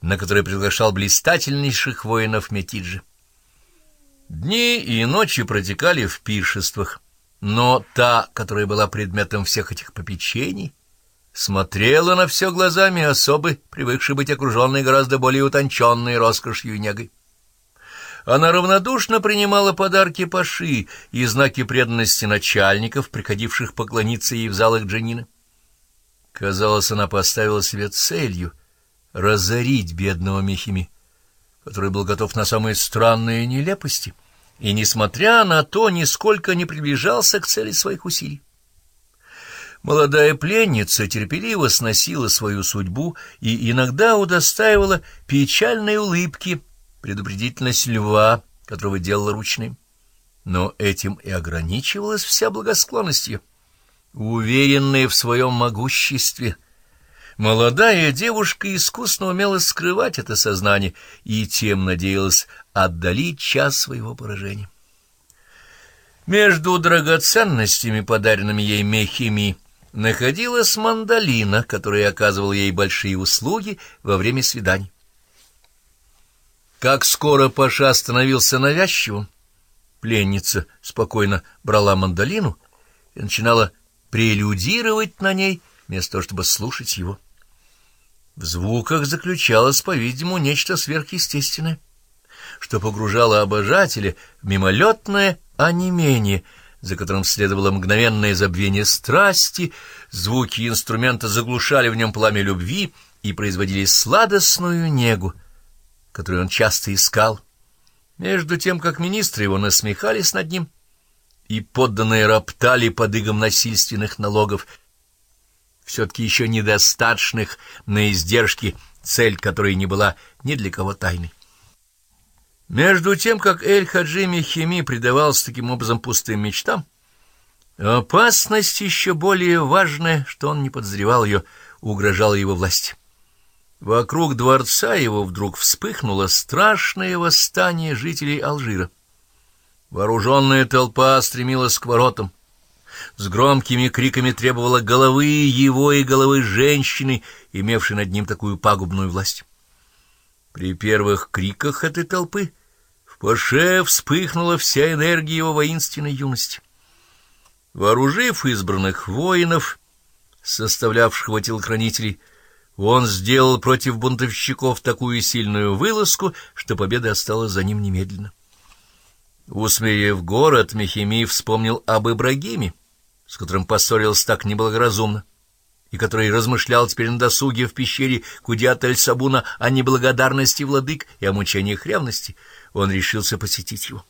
на который приглашал блистательнейших воинов Метиджи. Дни и ночи протекали в пиршествах, но та, которая была предметом всех этих попечений, смотрела на все глазами особы, привыкшей быть окруженной гораздо более утонченной роскошью и негой. Она равнодушно принимала подарки Паши и знаки преданности начальников, приходивших поклониться ей в залах Джанина. Казалось, она поставила себе целью разорить бедного Мехими, который был готов на самые странные нелепости, и, несмотря на то, нисколько не приближался к цели своих усилий. Молодая пленница терпеливо сносила свою судьбу и иногда удостаивала печальной улыбки предупредительность льва, которого делала ручным. Но этим и ограничивалась вся благосклонность ее. Уверенная в своем могуществе, молодая девушка искусно умела скрывать это сознание и тем надеялась отдалить час своего поражения. Между драгоценностями, подаренными ей Мехими, находилась мандолина, которая оказывала ей большие услуги во время свиданий. Как скоро Паша становился навязчивым, пленница спокойно брала мандолину и начинала прелюдировать на ней, вместо того, чтобы слушать его. В звуках заключалось, по-видимому, нечто сверхъестественное, что погружало обожателя в мимолетное онемение — за которым следовало мгновенное забвение страсти, звуки инструмента заглушали в нем пламя любви и производили сладостную негу, которую он часто искал, между тем, как министры его насмехались над ним, и подданные роптали под игом насильственных налогов, все-таки еще недостаточных на издержки, цель которой не была ни для кого тайной. Между тем, как Эль-Хаджи Хими предавался таким образом пустым мечтам, опасность еще более важная, что он не подозревал ее, угрожала его власти. Вокруг дворца его вдруг вспыхнуло страшное восстание жителей Алжира. Вооруженная толпа стремилась к воротам, с громкими криками требовала головы его и головы женщины, имевшей над ним такую пагубную власть. При первых криках этой толпы в Паше вспыхнула вся энергия его воинственной юности. Вооружив избранных воинов, составлявших его телохранителей, он сделал против бунтовщиков такую сильную вылазку, что победа осталась за ним немедленно. Усмирив город, Мехимий вспомнил об Ибрагиме, с которым поссорился так неблагоразумно и который размышлял теперь на досуге в пещере Кудиат-эль-Сабуна о неблагодарности владык и о мучениях ревности, он решился посетить его.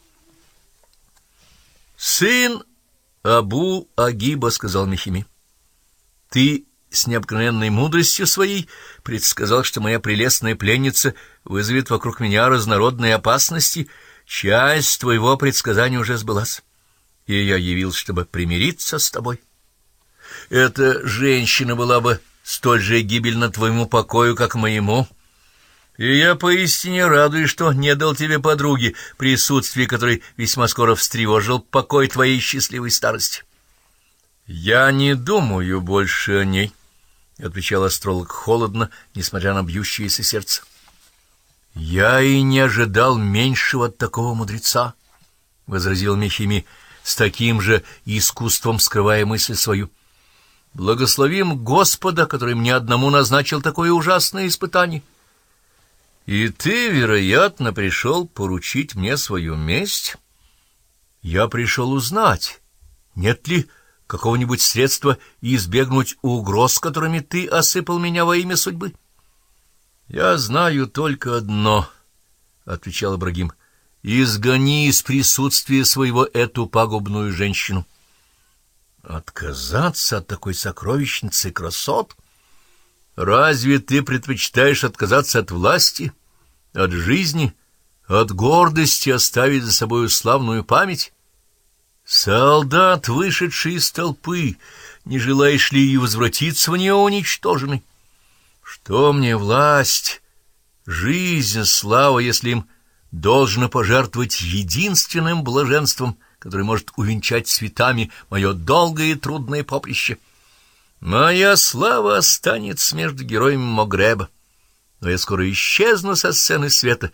«Сын Абу Агиба», — сказал Мехими, — «ты с необыкновенной мудростью своей предсказал, что моя прелестная пленница вызовет вокруг меня разнородные опасности. Часть твоего предсказания уже сбылась, и я явился, чтобы примириться с тобой» эта женщина была бы столь же гибельна твоему покою, как моему. И я поистине радуюсь, что не дал тебе подруги, присутствие которой весьма скоро встревожил покой твоей счастливой старости. Я не думаю больше о ней, — отвечал астролог холодно, несмотря на бьющееся сердце. Я и не ожидал меньшего от такого мудреца, — возразил Мехими, с таким же искусством скрывая мысль свою. Благословим Господа, который мне одному назначил такое ужасное испытание. И ты, вероятно, пришел поручить мне свою месть? Я пришел узнать, нет ли какого-нибудь средства избегнуть угроз, которыми ты осыпал меня во имя судьбы. Я знаю только одно, — отвечал Ибрагим, — изгони из присутствия своего эту пагубную женщину. — Отказаться от такой сокровищницы красот? Разве ты предпочитаешь отказаться от власти, от жизни, от гордости оставить за собою славную память? Солдат, вышедший из толпы, не желаешь ли и возвратиться в нее уничтоженный? Что мне власть, жизнь, слава, если им должно пожертвовать единственным блаженством — который может увенчать цветами мое долгое и трудное поприще. Моя слава останется между героями Могреба. но я скоро исчезну со сцены света,